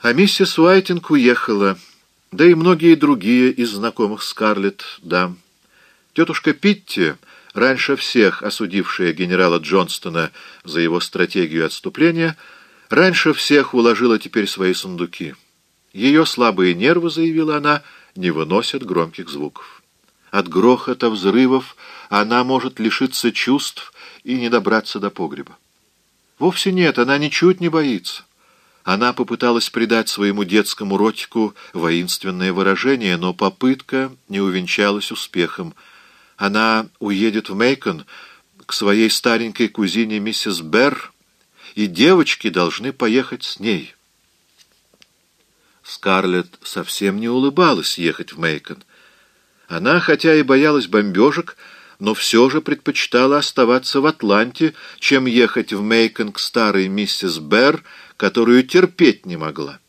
А миссис Уайтинг уехала, да и многие другие из знакомых Скарлетт, да. Тетушка Питти, раньше всех осудившая генерала Джонстона за его стратегию отступления, раньше всех уложила теперь свои сундуки. Ее слабые нервы, заявила она, не выносят громких звуков. От грохота взрывов она может лишиться чувств и не добраться до погреба. Вовсе нет, она ничуть не боится. Она попыталась придать своему детскому ротику воинственное выражение, но попытка не увенчалась успехом. Она уедет в Мейкон к своей старенькой кузине миссис Берр, и девочки должны поехать с ней. Скарлетт совсем не улыбалась ехать в Мейкон. Она, хотя и боялась бомбежек, но все же предпочитала оставаться в Атланте, чем ехать в Мейкон к старой миссис Берр, которую терпеть не могла.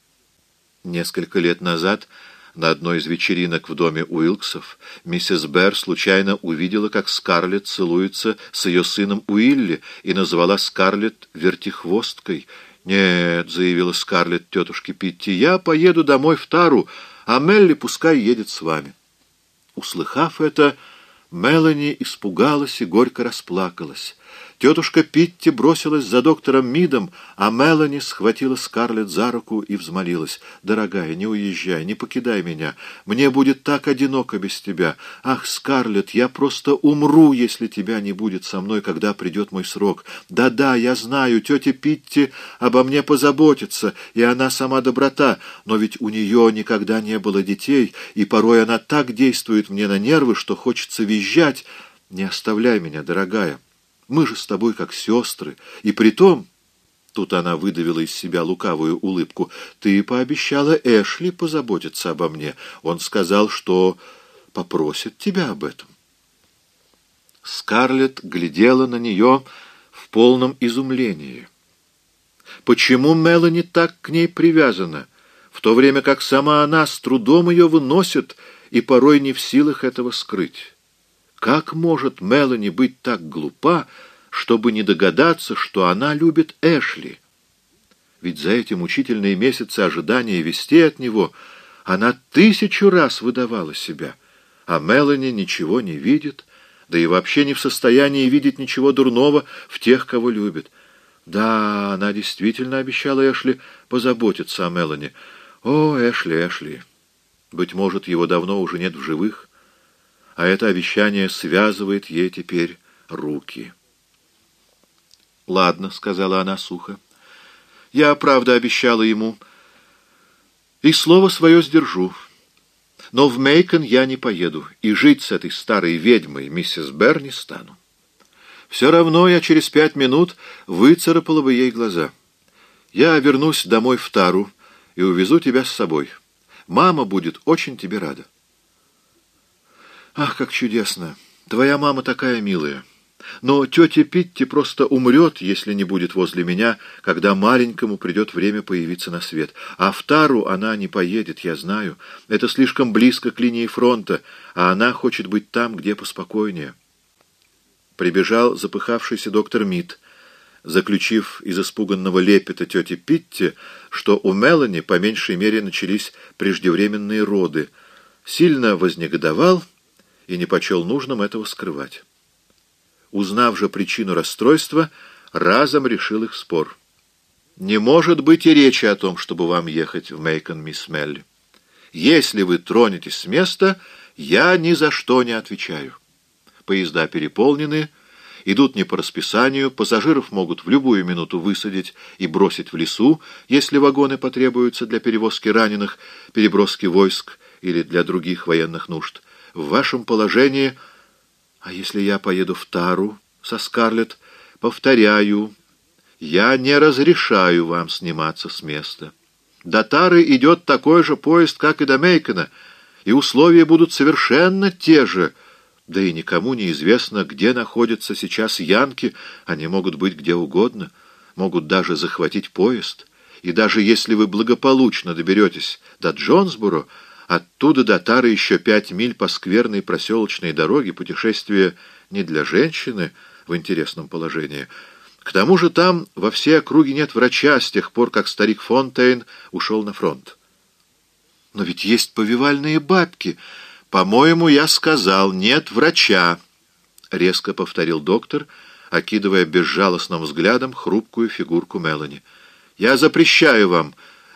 Несколько лет назад на одной из вечеринок в доме Уилксов миссис Берр случайно увидела, как Скарлетт целуется с ее сыном Уилли и назвала Скарлетт вертихвосткой. «Нет», — заявила Скарлетт тетушке Питти, — «я поеду домой в Тару, а Мелли пускай едет с вами». Услыхав это, Мелани испугалась и горько расплакалась. Тетушка Питти бросилась за доктором Мидом, а Мелани схватила Скарлетт за руку и взмолилась. «Дорогая, не уезжай, не покидай меня. Мне будет так одиноко без тебя. Ах, Скарлетт, я просто умру, если тебя не будет со мной, когда придет мой срок. Да-да, я знаю, тетя Питти обо мне позаботится, и она сама доброта, но ведь у нее никогда не было детей, и порой она так действует мне на нервы, что хочется визжать. Не оставляй меня, дорогая». Мы же с тобой как сестры. И при том, тут она выдавила из себя лукавую улыбку, ты пообещала Эшли позаботиться обо мне. Он сказал, что попросит тебя об этом. Скарлетт глядела на нее в полном изумлении. Почему Мелани так к ней привязана, в то время как сама она с трудом ее выносит и порой не в силах этого скрыть? Как может Мелани быть так глупа, чтобы не догадаться, что она любит Эшли? Ведь за эти мучительные месяцы ожидания вести от него она тысячу раз выдавала себя, а Мелани ничего не видит, да и вообще не в состоянии видеть ничего дурного в тех, кого любит. Да, она действительно обещала Эшли позаботиться о Мелани. О, Эшли, Эшли! Быть может, его давно уже нет в живых а это обещание связывает ей теперь руки. «Ладно», — сказала она сухо, — «я, правда, обещала ему, и слово свое сдержу. Но в Мейкон я не поеду, и жить с этой старой ведьмой, миссис Берр, не стану. Все равно я через пять минут выцарапала бы ей глаза. Я вернусь домой в Тару и увезу тебя с собой. Мама будет очень тебе рада». Ах, как чудесно! Твоя мама такая милая. Но тетя Питти просто умрет, если не будет возле меня, когда маленькому придет время появиться на свет. А в Тару она не поедет, я знаю. Это слишком близко к линии фронта, а она хочет быть там, где поспокойнее. Прибежал запыхавшийся доктор Мид, заключив из испуганного лепета тети Питти, что у Мелани по меньшей мере начались преждевременные роды. Сильно вознегодовал и не почел нужным этого скрывать. Узнав же причину расстройства, разом решил их спор. «Не может быть и речи о том, чтобы вам ехать в Мейкон, мисс Мелли. Если вы тронетесь с места, я ни за что не отвечаю. Поезда переполнены, идут не по расписанию, пассажиров могут в любую минуту высадить и бросить в лесу, если вагоны потребуются для перевозки раненых, переброски войск или для других военных нужд» в вашем положении... А если я поеду в Тару со Скарлетт, повторяю, я не разрешаю вам сниматься с места. До Тары идет такой же поезд, как и до Мейкона, и условия будут совершенно те же, да и никому не известно, где находятся сейчас янки, они могут быть где угодно, могут даже захватить поезд, и даже если вы благополучно доберетесь до Джонсборо, Оттуда до Тары еще пять миль по скверной проселочной дороге, путешествие не для женщины в интересном положении, К тому же там во всей округе нет врача с тех пор, как старик Фонтейн ушел на фронт. Но ведь есть повивальные бабки. По-моему, я сказал, нет врача, — резко повторил доктор, окидывая безжалостным взглядом хрупкую фигурку Мелани. Я запрещаю вам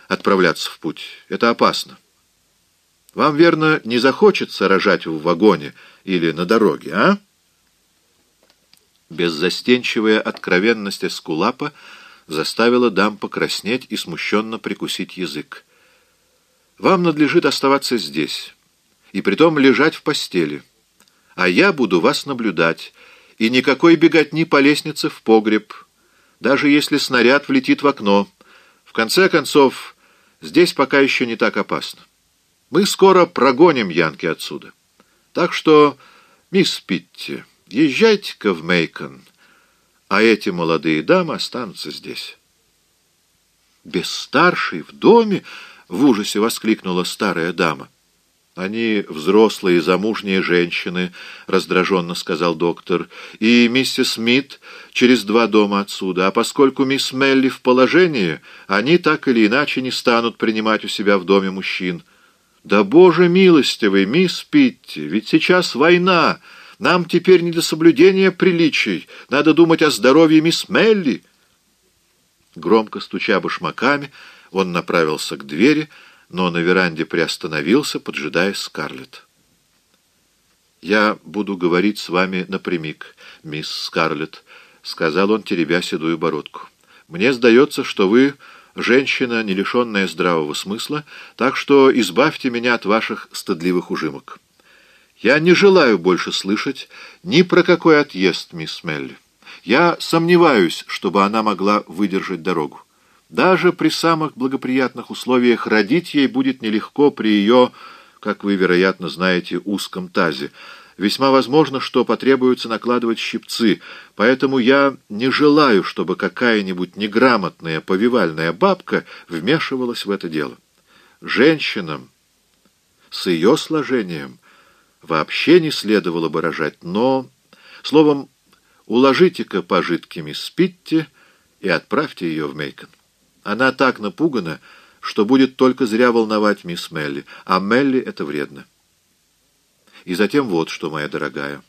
отправляться в путь. Это опасно. Вам, верно, не захочется рожать в вагоне или на дороге, а? Беззастенчивая откровенность Эскулапа заставила дам покраснеть и смущенно прикусить язык. «Вам надлежит оставаться здесь, и притом лежать в постели, а я буду вас наблюдать, и никакой беготни по лестнице в погреб, даже если снаряд влетит в окно. В конце концов, здесь пока еще не так опасно. Мы скоро прогоним Янки отсюда. Так что, мисс Питти...» Езжайте-ка в Мейкон, а эти молодые дамы останутся здесь. «Без старшей в доме?» — в ужасе воскликнула старая дама. «Они взрослые замужние женщины», — раздраженно сказал доктор, «и миссис Смит через два дома отсюда, а поскольку мисс Мелли в положении, они так или иначе не станут принимать у себя в доме мужчин». «Да, Боже милостивый, мисс Питти, ведь сейчас война!» Нам теперь не до соблюдения приличий. Надо думать о здоровье мисс Мелли. Громко стуча башмаками, он направился к двери, но на веранде приостановился, поджидая Скарлетт. «Я буду говорить с вами напрямик, мисс Скарлетт», — сказал он, теребя седую бородку. «Мне сдается, что вы женщина, не лишенная здравого смысла, так что избавьте меня от ваших стыдливых ужимок». Я не желаю больше слышать ни про какой отъезд, мисс Мелли. Я сомневаюсь, чтобы она могла выдержать дорогу. Даже при самых благоприятных условиях родить ей будет нелегко при ее, как вы, вероятно, знаете, узком тазе. Весьма возможно, что потребуется накладывать щипцы, поэтому я не желаю, чтобы какая-нибудь неграмотная повивальная бабка вмешивалась в это дело. Женщинам с ее сложением вообще не следовало бы рожать, но... Словом, уложите-ка пожитки мисс Питти и отправьте ее в Мейкон. Она так напугана, что будет только зря волновать мисс Мелли, а Мелли это вредно. И затем вот что, моя дорогая.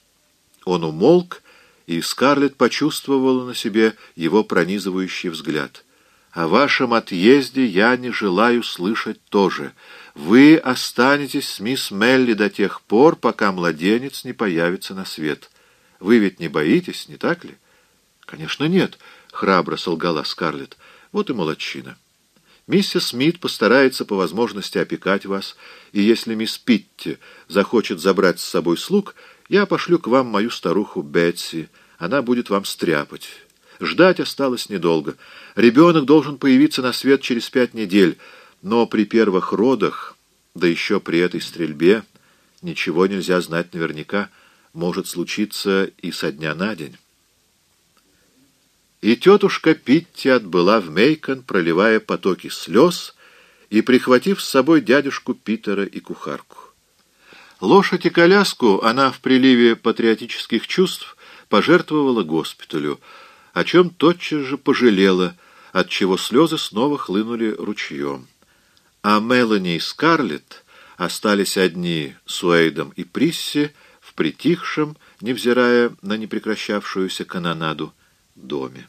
Он умолк, и Скарлетт почувствовала на себе его пронизывающий взгляд. «О вашем отъезде я не желаю слышать тоже. Вы останетесь с мисс Мелли до тех пор, пока младенец не появится на свет. Вы ведь не боитесь, не так ли? Конечно, нет, храбро солгала Скарлетт. Вот и молодчина. Миссис Смит постарается по возможности опекать вас, и если мисс Питти захочет забрать с собой слуг, я пошлю к вам мою старуху Бетси. Она будет вам стряпать. Ждать осталось недолго. Ребенок должен появиться на свет через пять недель — но при первых родах, да еще при этой стрельбе, ничего нельзя знать наверняка, может случиться и со дня на день. И тетушка Питти отбыла в Мейкон, проливая потоки слез и прихватив с собой дядюшку Питера и кухарку. Лошадь и коляску она в приливе патриотических чувств пожертвовала госпиталю, о чем тотчас же пожалела, отчего слезы снова хлынули ручьем а Мелани и Скарлетт остались одни с Уэйдом и Присси в притихшем, невзирая на непрекращавшуюся канонаду, доме.